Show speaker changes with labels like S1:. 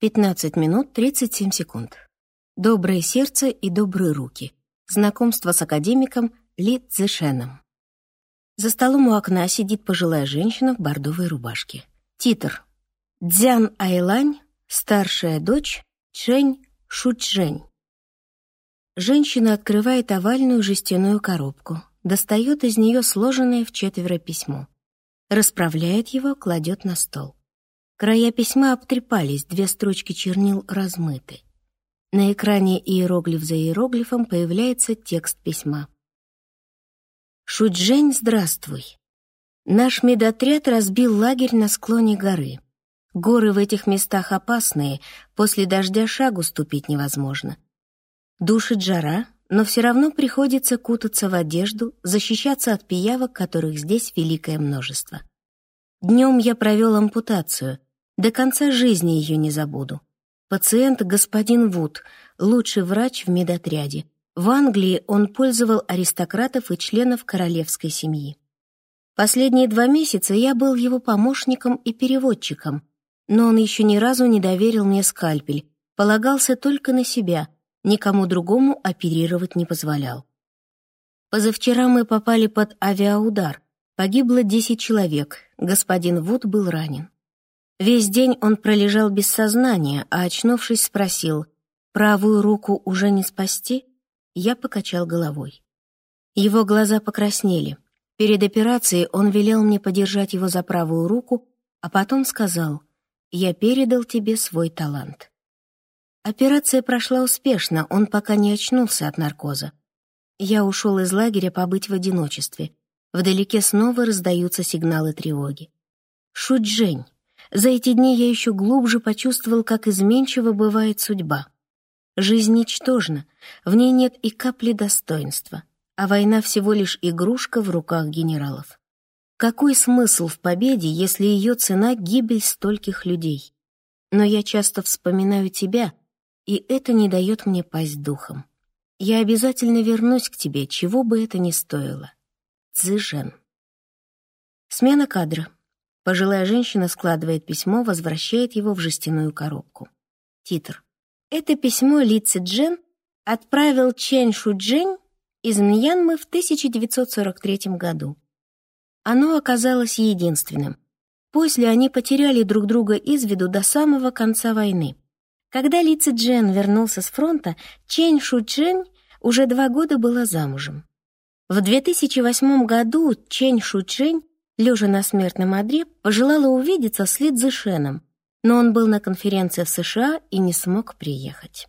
S1: 15 минут 37 секунд. Доброе сердце и добрые руки. Знакомство с академиком Ли Цзэшеном. За столом у окна сидит пожилая женщина в бордовой рубашке. Титр. Дзян Айлань, старшая дочь Чэнь Шучжэнь. Женщина открывает овальную жестяную коробку, достает из нее сложенное в четверо письмо. Расправляет его, кладет на стол. Края письма обтрепались, две строчки чернил размыты. На экране иероглиф за иероглифом появляется текст письма. «Шуджень, здравствуй. Наш медотряд разбил лагерь на склоне горы. Горы в этих местах опасные, после дождя шагу ступить невозможно. Душит жара, но все равно приходится кутаться в одежду, защищаться от пиявок, которых здесь великое множество. Днем я провел ампутацию, до конца жизни ее не забуду. Пациент господин Вуд, лучший врач в медотряде. В Англии он пользовал аристократов и членов королевской семьи. Последние два месяца я был его помощником и переводчиком, но он еще ни разу не доверил мне скальпель, полагался только на себя — никому другому оперировать не позволял. Позавчера мы попали под авиаудар. Погибло 10 человек, господин Вуд был ранен. Весь день он пролежал без сознания, а, очнувшись, спросил, «Правую руку уже не спасти?» Я покачал головой. Его глаза покраснели. Перед операцией он велел мне подержать его за правую руку, а потом сказал, «Я передал тебе свой талант». Операция прошла успешно, он пока не очнулся от наркоза. Я ушел из лагеря побыть в одиночестве. Вдалеке снова раздаются сигналы тревоги. Шуджень. За эти дни я еще глубже почувствовал, как изменчива бывает судьба. Жизнь ничтожна, в ней нет и капли достоинства, а война всего лишь игрушка в руках генералов. Какой смысл в победе, если ее цена — гибель стольких людей? Но я часто вспоминаю тебя — и это не дает мне пасть духом. Я обязательно вернусь к тебе, чего бы это ни стоило. Цзэжен. Смена кадра. Пожилая женщина складывает письмо, возвращает его в жестяную коробку. Титр. Это письмо Ли Цзэджен отправил Чэнь Шуджень из Мьянмы в 1943 году. Оно оказалось единственным. После они потеряли друг друга из виду до самого конца войны. Когда Ли Ци Джен вернулся с фронта, Чэнь Шу Чжэнь уже два года была замужем. В 2008 году Чэнь Шу Чжэнь, лежа на смертном одре, пожелала увидеться с Ли Цзишеном, но он был на конференции в США и не смог приехать.